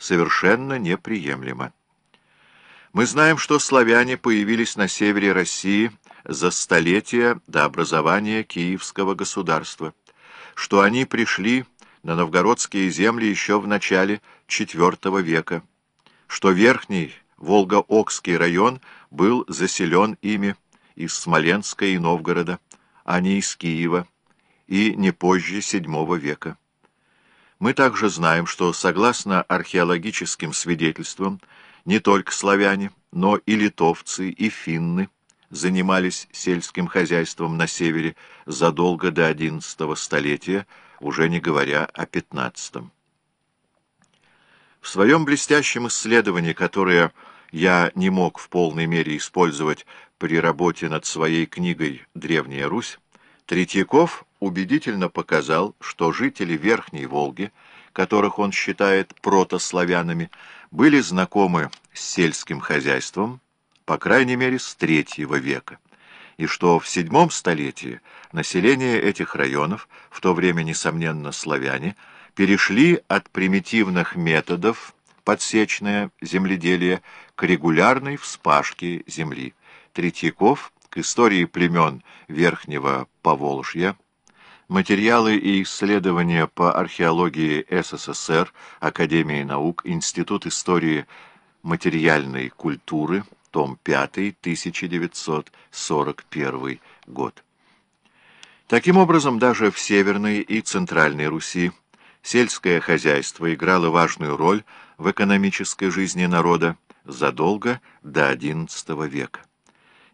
совершенно неприемлемо. Мы знаем, что славяне появились на севере России за столетия до образования Киевского государства, что они пришли на новгородские земли еще в начале IV века, что верхний Волго-Окский район был заселен ими из Смоленска и Новгорода, а не из Киева, и не позже VII века. Мы также знаем, что, согласно археологическим свидетельствам, не только славяне, но и литовцы, и финны занимались сельским хозяйством на севере задолго до XI столетия, уже не говоря о XV. В своем блестящем исследовании, которое я не мог в полной мере использовать при работе над своей книгой «Древняя Русь», Третьяков убедительно показал, что жители Верхней Волги, которых он считает протославянами, были знакомы с сельским хозяйством, по крайней мере, с третьего века, и что в седьмом столетии население этих районов, в то время, несомненно, славяне, перешли от примитивных методов подсечное земледелие к регулярной вспашке земли. Третьяков к истории племен Верхнего Поволжья, материалы и исследования по археологии СССР, Академии наук, Институт истории материальной культуры, том 5, 1941 год. Таким образом, даже в Северной и Центральной Руси сельское хозяйство играло важную роль в экономической жизни народа задолго до XI века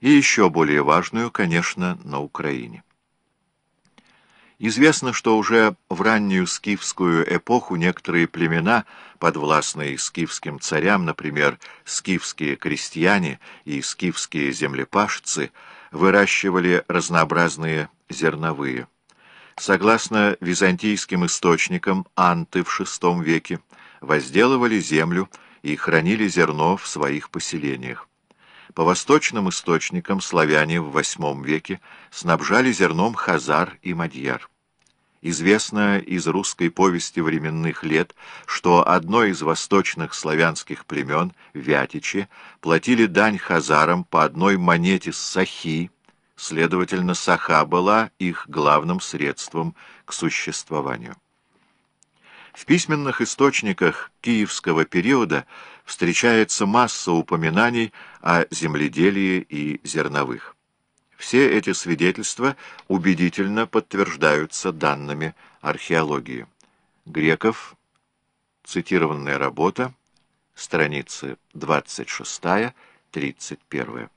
и еще более важную, конечно, на Украине. Известно, что уже в раннюю скифскую эпоху некоторые племена, подвластные скифским царям, например, скифские крестьяне и скифские землепашцы, выращивали разнообразные зерновые. Согласно византийским источникам, анты в VI веке возделывали землю и хранили зерно в своих поселениях. По восточным источникам славяне в VIII веке снабжали зерном хазар и мадьяр. Известно из русской повести временных лет, что одно из восточных славянских племен, Вятичи, платили дань хазарам по одной монете с сахи, следовательно, саха была их главным средством к существованию. В письменных источниках киевского периода встречается масса упоминаний о земледелии и зерновых. Все эти свидетельства убедительно подтверждаются данными археологии. Греков, цитированная работа, страницы 26-31.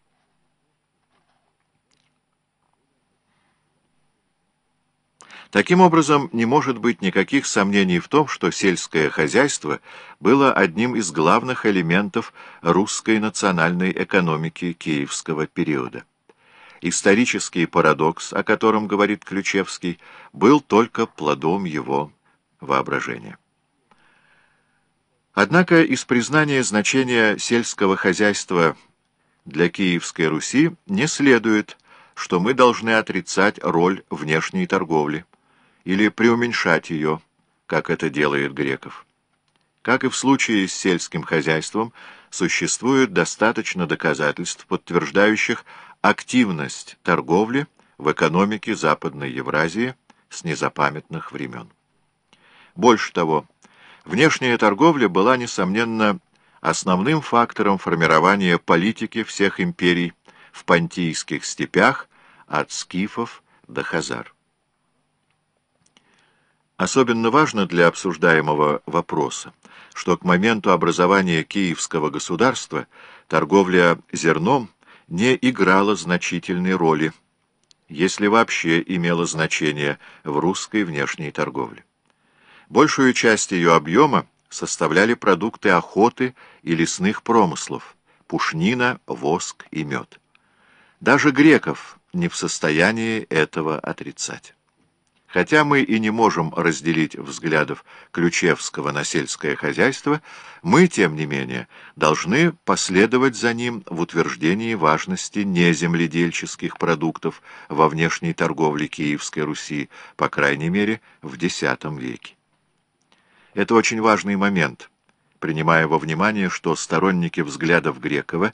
Таким образом, не может быть никаких сомнений в том, что сельское хозяйство было одним из главных элементов русской национальной экономики киевского периода. Исторический парадокс, о котором говорит Ключевский, был только плодом его воображения. Однако из признания значения сельского хозяйства для Киевской Руси не следует, что мы должны отрицать роль внешней торговли или преуменьшать ее, как это делает Греков. Как и в случае с сельским хозяйством, существует достаточно доказательств, подтверждающих активность торговли в экономике Западной Евразии с незапамятных времен. Больше того, внешняя торговля была, несомненно, основным фактором формирования политики всех империй в Понтийских степях от скифов до хазар. Особенно важно для обсуждаемого вопроса, что к моменту образования Киевского государства торговля зерном не играла значительной роли, если вообще имела значение в русской внешней торговле. Большую часть ее объема составляли продукты охоты и лесных промыслов, пушнина, воск и мед. Даже греков не в состоянии этого отрицать. Хотя мы и не можем разделить взглядов Ключевского на сельское хозяйство, мы, тем не менее, должны последовать за ним в утверждении важности неземледельческих продуктов во внешней торговле Киевской Руси, по крайней мере, в X веке. Это очень важный момент, принимая во внимание, что сторонники взглядов Грекова